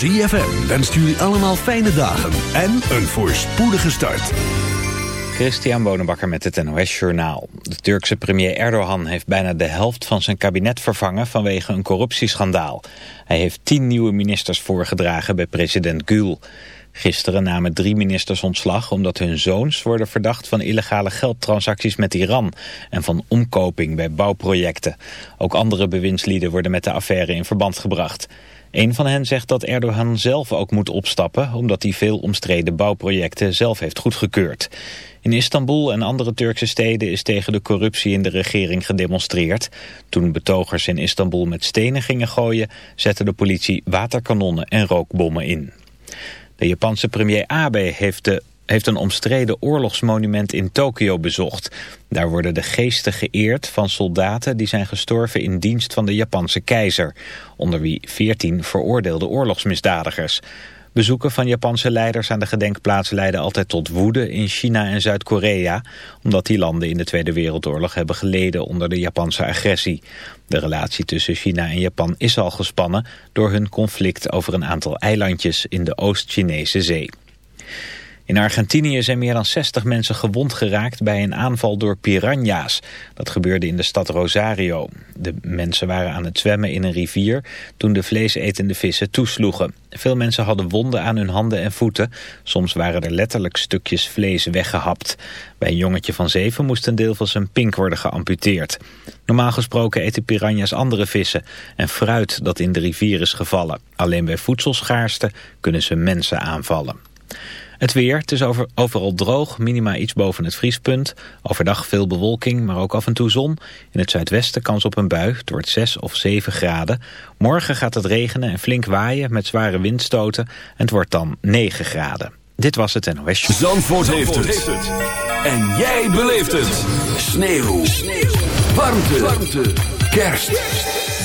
ZFM wenst jullie allemaal fijne dagen en een voorspoedige start. Christian Bonenbakker met het NOS Journaal. De Turkse premier Erdogan heeft bijna de helft van zijn kabinet vervangen vanwege een corruptieschandaal. Hij heeft tien nieuwe ministers voorgedragen bij president Gül. Gisteren namen drie ministers ontslag omdat hun zoons worden verdacht van illegale geldtransacties met Iran en van omkoping bij bouwprojecten. Ook andere bewindslieden worden met de affaire in verband gebracht. Een van hen zegt dat Erdogan zelf ook moet opstappen... omdat hij veel omstreden bouwprojecten zelf heeft goedgekeurd. In Istanbul en andere Turkse steden is tegen de corruptie in de regering gedemonstreerd. Toen betogers in Istanbul met stenen gingen gooien... zette de politie waterkanonnen en rookbommen in. De Japanse premier Abe heeft de heeft een omstreden oorlogsmonument in Tokio bezocht. Daar worden de geesten geëerd van soldaten die zijn gestorven in dienst van de Japanse keizer, onder wie 14 veroordeelde oorlogsmisdadigers. Bezoeken van Japanse leiders aan de gedenkplaats leiden altijd tot woede in China en Zuid-Korea, omdat die landen in de Tweede Wereldoorlog hebben geleden onder de Japanse agressie. De relatie tussen China en Japan is al gespannen door hun conflict over een aantal eilandjes in de Oost-Chinese zee. In Argentinië zijn meer dan 60 mensen gewond geraakt bij een aanval door piranha's. Dat gebeurde in de stad Rosario. De mensen waren aan het zwemmen in een rivier toen de vleesetende vissen toesloegen. Veel mensen hadden wonden aan hun handen en voeten. Soms waren er letterlijk stukjes vlees weggehapt. Bij een jongetje van zeven moest een deel van zijn pink worden geamputeerd. Normaal gesproken eten piranha's andere vissen en fruit dat in de rivier is gevallen. Alleen bij voedselschaarste kunnen ze mensen aanvallen. Het weer, het is over, overal droog, minima iets boven het vriespunt. Overdag veel bewolking, maar ook af en toe zon. In het zuidwesten kans op een bui, het wordt 6 of 7 graden. Morgen gaat het regenen en flink waaien met zware windstoten. En het wordt dan 9 graden. Dit was het NOS. Zandvoort, Zandvoort heeft, het. En jij beleeft het. Sneeuw. Sneeuw. Warmte. Warmte. Kerst.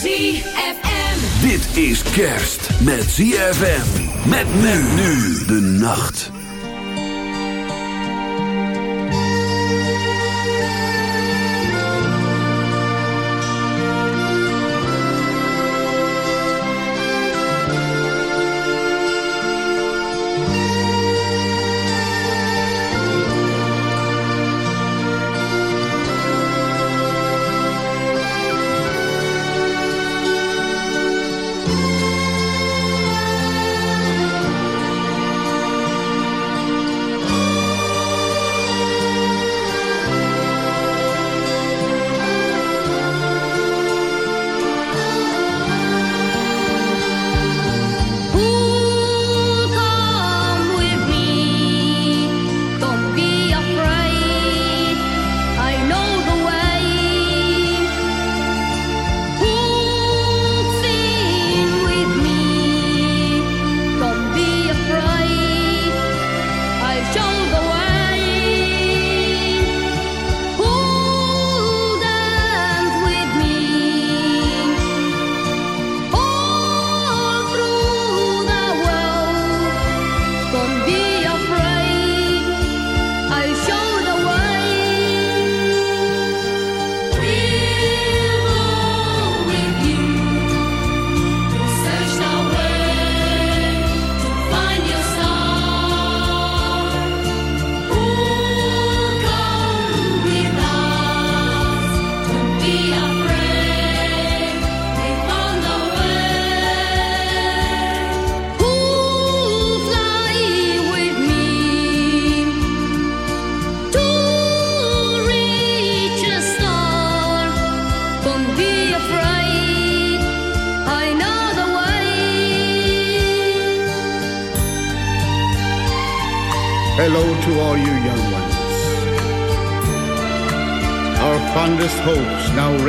ZFM. Dit is kerst met ZFM. Met men nu de nacht.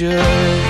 should